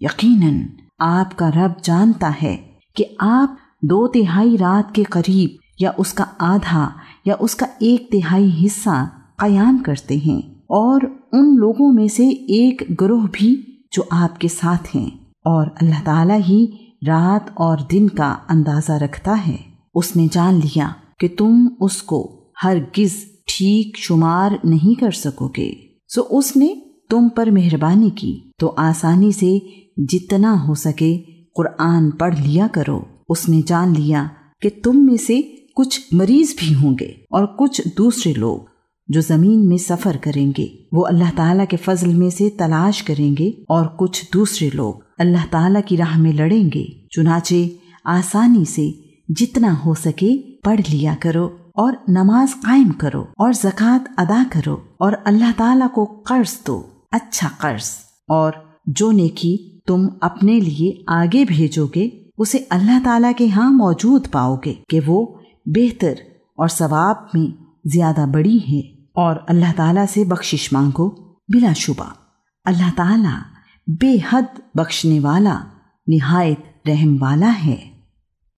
यकीनन, आपका रब जानता है कि आप दो तिहाई रात के करीब या उसका आधा या उसका एक तिहाई हिस्सा कयाम करते हैं और उन लोगों में से एक ग्रोह भी जो आपके साथ हैं। और अल्लाह ताला ही रात और दिन का अंदाज़ा रखता है। उसने जान लिया कि तुम उसको हर गिज ठीक शुमार नहीं कर सकोगे। सो उसने तुम पर मेहरबानी की। तो आसानी से जितना हो सके कुरान पढ़ लिया करो। उसने जान लिया कि तुम में से कुछ मरीज़ भी होंगे और कुछ दूसरे लोग जो ज़मीन में सफ़र करेंगे। वो अल्लाह ताला के फजल में से तलाश करेंगे और कुछ दूसरे लोग अल्लाह ताला की राह में लड़ेंगे। चुनाचे आसानी से जितना हो सके पढ़ लिया करो और नमाज़ कायम करो और जक़ात अदा करो और अल्लाह ताला को कर्ज दो अच्छा कर्ज। और जो नेकी तुम अपने लिए आगे भेजोगे, उसे अल्लाह ताला के यहाँ मौजूद पाओगे कि वो बेहतर और सवाब में ज़्यादा बड़ी है और अल्लाह ताला से बख्शिश मांगो बिलाशुबा अल्लाह ताला बेहद बख्शने वाला, निहायत रहम वाला है।